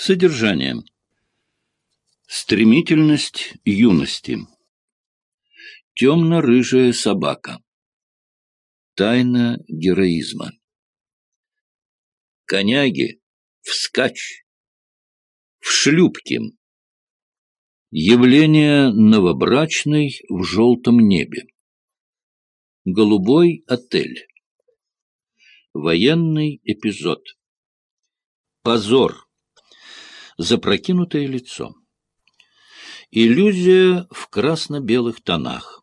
Содержание. Стремительность юности. Темно-рыжая собака. Тайна героизма. Коняги вскачь. В шлюпке. Явление новобрачной в желтом небе. Голубой отель. Военный эпизод. Позор. Запрокинутое лицо. Иллюзия в красно-белых тонах.